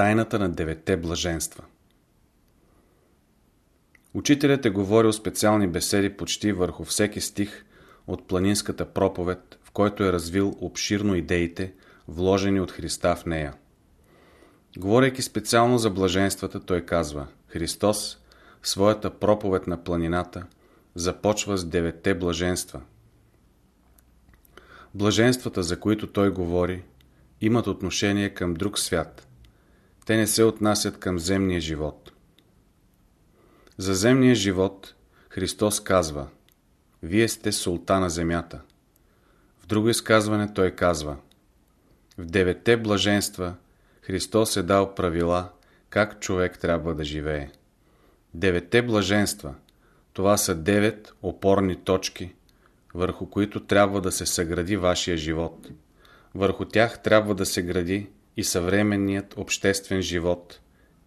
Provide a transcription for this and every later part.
Тайната на девете блаженства Учителят е говорил специални беседи почти върху всеки стих от планинската проповед, в който е развил обширно идеите, вложени от Христа в нея. Говорейки специално за блаженствата, той казва Христос, своята проповед на планината, започва с девете блаженства. Блаженствата, за които той говори, имат отношение към друг свят. Те не се отнасят към земния живот. За земния живот Христос казва Вие сте султа на земята. В друго изказване той казва В девете блаженства Христос е дал правила как човек трябва да живее. Девете блаженства това са девет опорни точки, върху които трябва да се съгради вашия живот. Върху тях трябва да се гради и съвременният обществен живот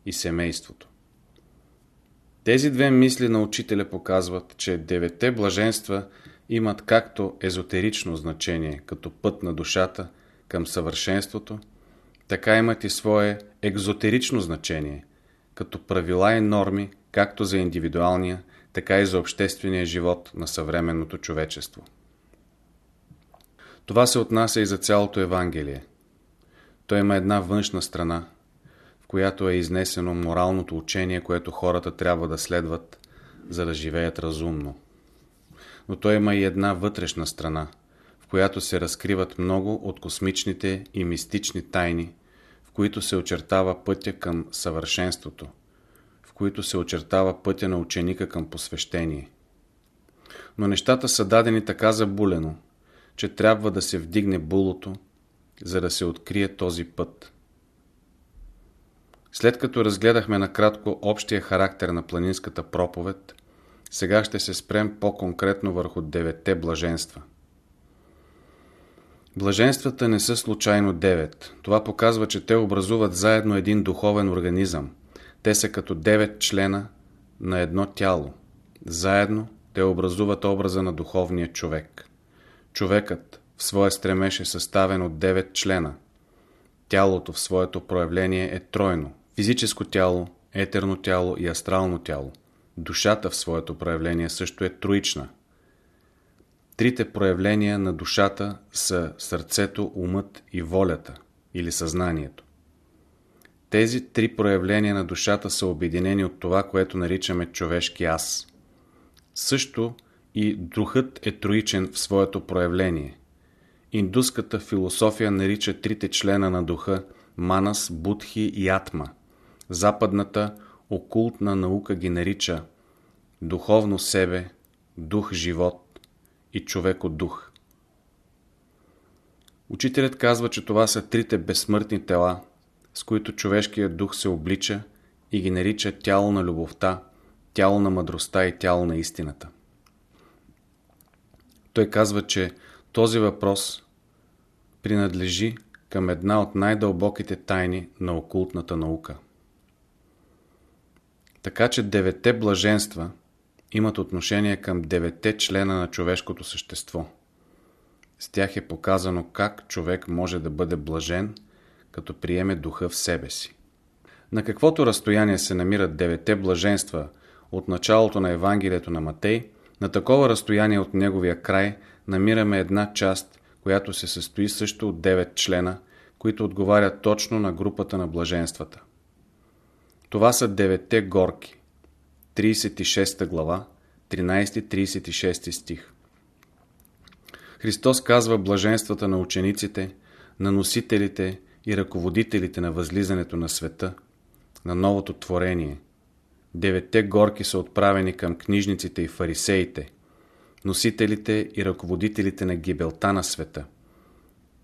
и семейството. Тези две мисли на учителя показват, че девете блаженства имат както езотерично значение, като път на душата към съвършенството, така имат и свое екзотерично значение, като правила и норми, както за индивидуалния, така и за обществения живот на съвременното човечество. Това се отнася и за цялото Евангелие. То има една външна страна, в която е изнесено моралното учение, което хората трябва да следват, за да живеят разумно. Но то има и една вътрешна страна, в която се разкриват много от космичните и мистични тайни, в които се очертава пътя към съвършенството, в които се очертава пътя на ученика към посвещение. Но нещата са дадени така забулено, че трябва да се вдигне булото, за да се открие този път. След като разгледахме накратко общия характер на планинската проповед, сега ще се спрем по-конкретно върху девете блаженства. Блаженствата не са случайно девет. Това показва, че те образуват заедно един духовен организъм. Те са като девет члена на едно тяло. Заедно те образуват образа на духовния човек. Човекът в своя стремеж е съставен от 9 члена. Тялото в своето проявление е тройно. Физическо тяло, етерно тяло и астрално тяло. Душата в своето проявление също е троична. Трите проявления на душата са сърцето, умът и волята или съзнанието. Тези три проявления на душата са обединени от това, което наричаме човешки аз. Също и духът е троичен в своето проявление. Индуската философия нарича трите члена на духа Манас, Будхи и Атма. Западната окултна наука ги нарича духовно себе, дух живот и човеко дух. Учителят казва, че това са трите безсмъртни тела, с които човешкият дух се облича и ги нарича тяло на любовта, тяло на мъдростта и тяло на истината. Той казва, че този въпрос принадлежи към една от най-дълбоките тайни на окултната наука. Така че девете блаженства имат отношение към девете члена на човешкото същество. С тях е показано как човек може да бъде блажен, като приеме духа в себе си. На каквото разстояние се намират девете блаженства от началото на Евангелието на Матей – на такова разстояние от неговия край намираме една част, която се състои също от 9 члена, които отговарят точно на групата на блаженствата. Това са девете горки. 36 глава, 13-36 стих. Христос казва блаженствата на учениците, на носителите и ръководителите на възлизането на света, на новото творение – Девете горки са отправени към книжниците и фарисеите, носителите и ръководителите на гибелта на света,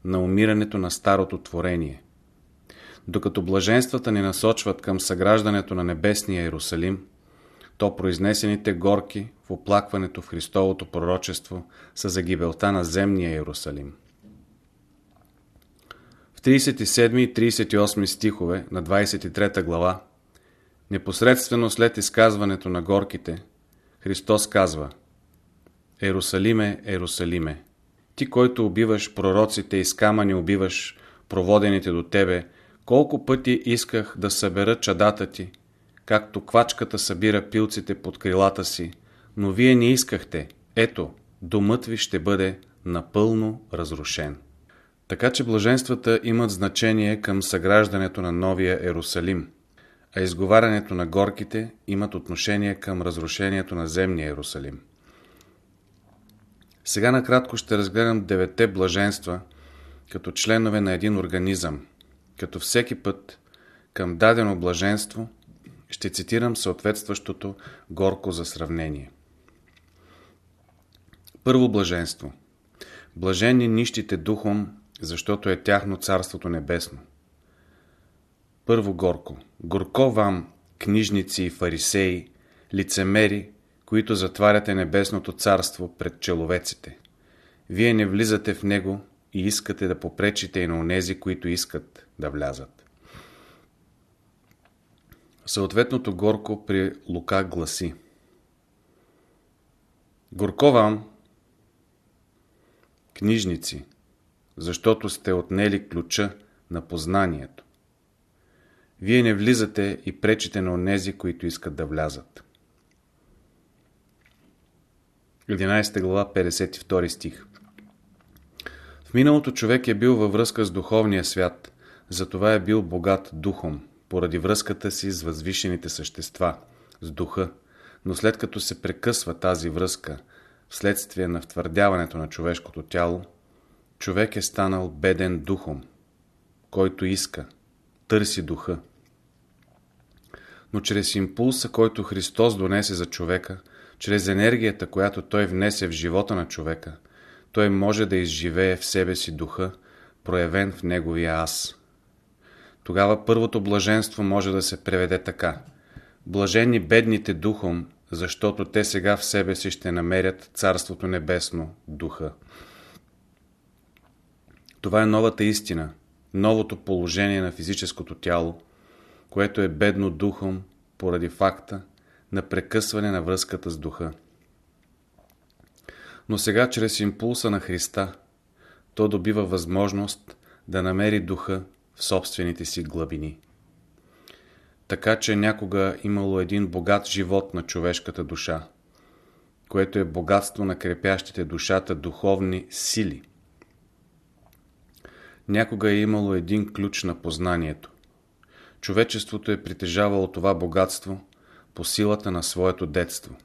на умирането на старото творение. Докато блаженствата ни насочват към съграждането на небесния Иерусалим, то произнесените горки в оплакването в Христовото пророчество са за гибелта на земния Иерусалим. В 37 и 38 стихове на 23 глава Непосредствено след изказването на горките, Христос казва Ерусалиме, Ерусалиме, ти, който убиваш пророците и с камъни убиваш проводените до тебе, Колко пъти исках да събера чадата ти, както квачката събира пилците под крилата си, но вие не искахте. Ето, домът ви ще бъде напълно разрушен. Така че блаженствата имат значение към съграждането на новия Ерусалим, а изговарянето на горките имат отношение към разрушението на земния Ерусалим. Сега накратко ще разгледам девете блаженства като членове на един организъм, като всеки път към дадено блаженство ще цитирам съответстващото горко за сравнение. Първо блаженство. Блажени нищите духом, защото е тяхно Царството Небесно. Първо горко. Горко вам, книжници и фарисеи, лицемери, които затваряте Небесното Царство пред человеците. Вие не влизате в него и искате да попречите и на онези, които искат да влязат. Съответното горко при Лука гласи Горко вам, книжници, защото сте отнели ключа на познанието. Вие не влизате и пречите на онези, които искат да влязат. 11 глава, 52 стих В миналото човек е бил във връзка с духовния свят, затова е бил богат духом, поради връзката си с възвишените същества, с духа, но след като се прекъсва тази връзка, вследствие на втвърдяването на човешкото тяло, човек е станал беден духом, който иска, търси духа. Но чрез импулса, който Христос донесе за човека, чрез енергията, която Той внесе в живота на човека, той може да изживее в себе си духа, проявен в неговия аз. Тогава първото блаженство може да се преведе така. Блажени бедните духом, защото те сега в себе си ще намерят Царството Небесно, Духа. Това е новата истина, новото положение на физическото тяло, което е бедно духом поради факта на прекъсване на връзката с духа. Но сега чрез импулса на Христа то добива възможност да намери духа в собствените си глъбини. Така че някога имало един богат живот на човешката душа, което е богатство на крепящите душата духовни сили. Някога е имало един ключ на познанието. Човечеството е притежавало това богатство по силата на своето детство.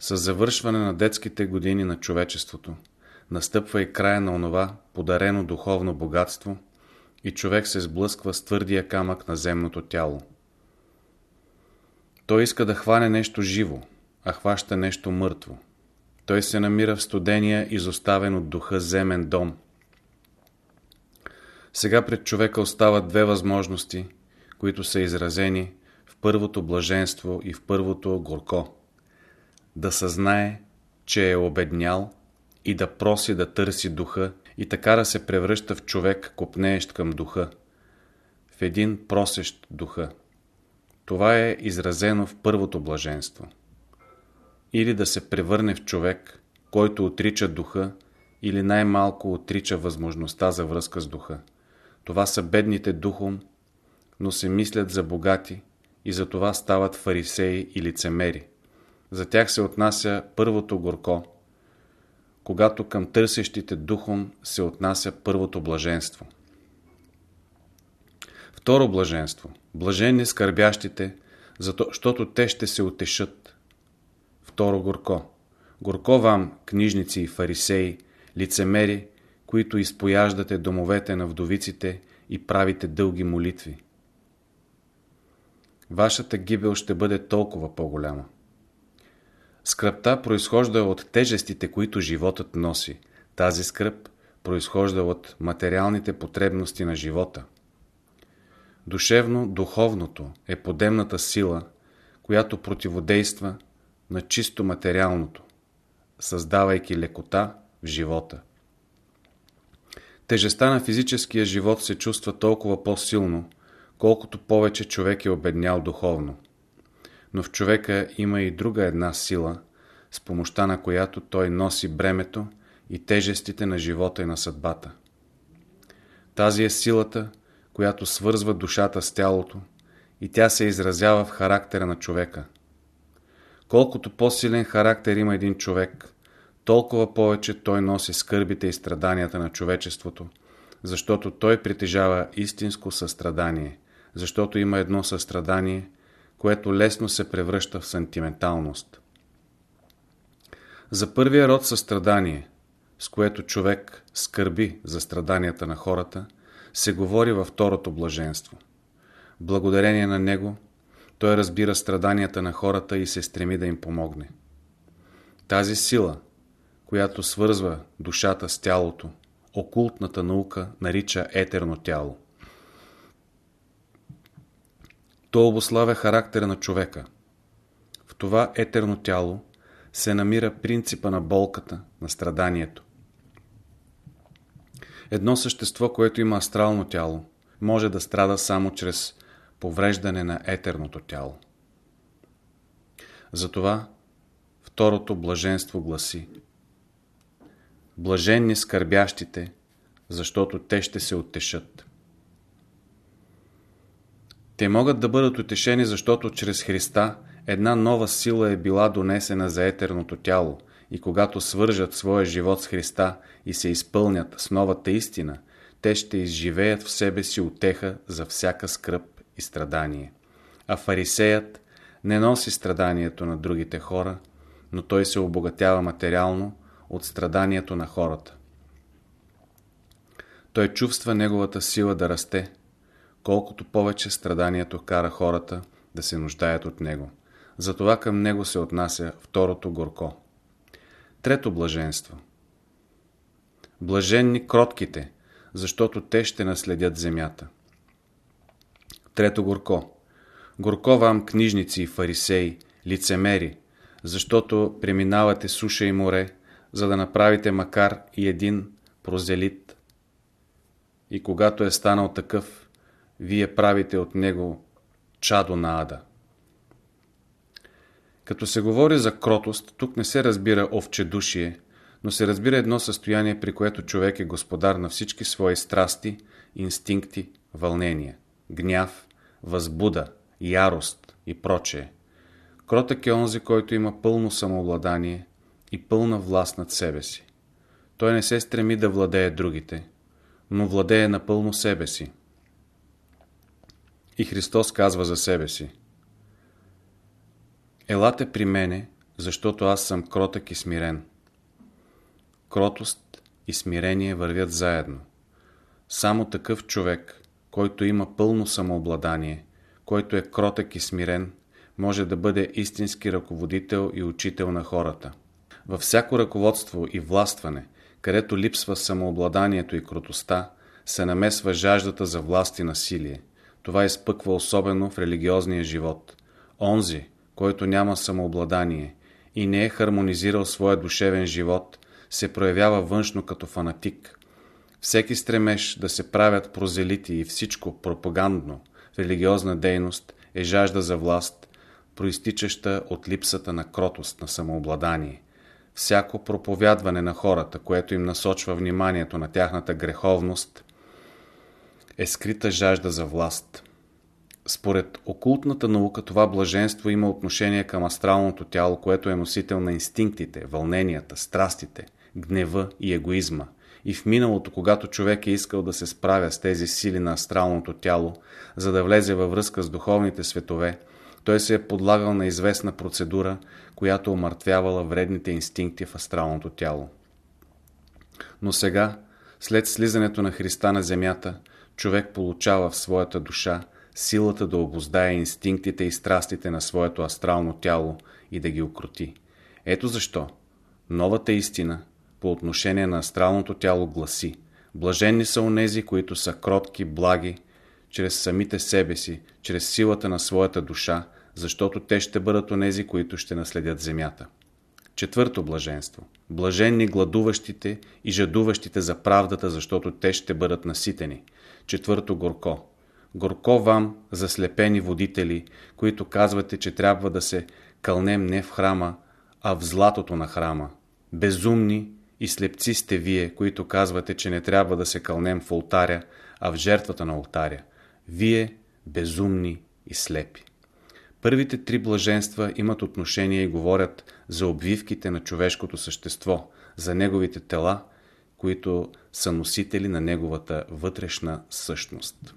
С завършване на детските години на човечеството настъпва и края на онова подарено духовно богатство и човек се сблъсква с твърдия камък на земното тяло. Той иска да хване нещо живо, а хваща нещо мъртво. Той се намира в студения, изоставен от духа земен дом. Сега пред човека остават две възможности, които са изразени в първото блаженство и в първото горко. Да съзнае, че е обеднял и да проси да търси духа и така да се превръща в човек, копнеещ към духа, в един просещ духа. Това е изразено в първото блаженство. Или да се превърне в човек, който отрича духа или най-малко отрича възможността за връзка с духа. Това са бедните духом, но се мислят за богати и за това стават фарисеи и лицемери. За тях се отнася първото горко, когато към търсещите духом се отнася първото блаженство. Второ блаженство. Блажени скърбящите, защото те ще се утешат. Второ горко. Горко вам, книжници и фарисеи, лицемери, които изпояждате домовете на вдовиците и правите дълги молитви. Вашата гибел ще бъде толкова по-голяма. Скръпта произхожда от тежестите, които животът носи. Тази скръп произхожда от материалните потребности на живота. Душевно-духовното е подемната сила, която противодейства на чисто материалното, създавайки лекота в живота. Тежестта на физическия живот се чувства толкова по-силно, колкото повече човек е обеднял духовно. Но в човека има и друга една сила, с помощта на която той носи бремето и тежестите на живота и на съдбата. Тази е силата, която свързва душата с тялото и тя се изразява в характера на човека. Колкото по-силен характер има един човек, толкова повече той носи скърбите и страданията на човечеството, защото той притежава истинско състрадание, защото има едно състрадание, което лесно се превръща в сантименталност. За първия род състрадание, с което човек скърби за страданията на хората, се говори във второто блаженство. Благодарение на него, той разбира страданията на хората и се стреми да им помогне. Тази сила, която свързва душата с тялото, окултната наука нарича етерно тяло. То обославя характера на човека. В това етерно тяло се намира принципа на болката, на страданието. Едно същество, което има астрално тяло, може да страда само чрез повреждане на етерното тяло. Затова второто блаженство гласи Блаженни скърбящите, защото те ще се утешат. Те могат да бъдат утешени, защото чрез Христа една нова сила е била донесена за етерното тяло и когато свържат своя живот с Христа и се изпълнят с новата истина, те ще изживеят в себе си утеха за всяка скръп и страдание. А фарисеят не носи страданието на другите хора, но той се обогатява материално от страданието на хората. Той чувства неговата сила да расте, колкото повече страданието кара хората да се нуждаят от него. Затова към него се отнася второто горко. Трето блаженство. Блаженни кротките, защото те ще наследят земята. Трето горко. Горко вам, книжници и фарисеи, лицемери, защото преминавате суша и море, за да направите макар и един прозелит. И когато е станал такъв, вие правите от него чадо на ада. Като се говори за кротост, тук не се разбира овчедушие, но се разбира едно състояние, при което човек е господар на всички свои страсти, инстинкти, вълнения, гняв, възбуда, ярост и прочее. Кротък е онзи, който има пълно самообладание и пълна власт над себе си. Той не се стреми да владее другите, но владее напълно себе си. И Христос казва за себе си Елате при мене, защото аз съм кротък и смирен. Кротост и смирение вървят заедно. Само такъв човек, който има пълно самообладание, който е кротък и смирен, може да бъде истински ръководител и учител на хората. Във всяко ръководство и властване, където липсва самообладанието и кротостта, се намесва жаждата за власт и насилие. Това изпъква особено в религиозния живот. Онзи, който няма самообладание и не е хармонизирал своя душевен живот, се проявява външно като фанатик. Всеки стремеж да се правят прозелити и всичко пропагандно религиозна дейност е жажда за власт, проистичаща от липсата на кротост, на самообладание. Всяко проповядване на хората, което им насочва вниманието на тяхната греховност, е скрита жажда за власт. Според окултната наука това блаженство има отношение към астралното тяло, което е носител на инстинктите, вълненията, страстите, гнева и егоизма. И в миналото, когато човек е искал да се справя с тези сили на астралното тяло, за да влезе във връзка с духовните светове, той се е подлагал на известна процедура, която омъртвявала вредните инстинкти в астралното тяло. Но сега, след слизането на Христа на земята, човек получава в своята душа силата да обоздае инстинктите и страстите на своето астрално тяло и да ги укроти. Ето защо новата истина по отношение на астралното тяло гласи Блаженни са онези, които са кротки, благи, чрез самите себе си, чрез силата на своята душа, защото те ще бъдат онези, които ще наследят земята. Четвърто блаженство. Блаженни гладуващите и жадуващите за правдата, защото те ще бъдат наситени. Четвърто горко. Горко вам, заслепени водители, които казвате, че трябва да се кълнем не в храма, а в златото на храма. Безумни и слепци сте вие, които казвате, че не трябва да се кълнем в ултаря, а в жертвата на алтаря. Вие, безумни и слепи. Първите три блаженства имат отношение и говорят за обвивките на човешкото същество, за неговите тела, които са носители на неговата вътрешна същност.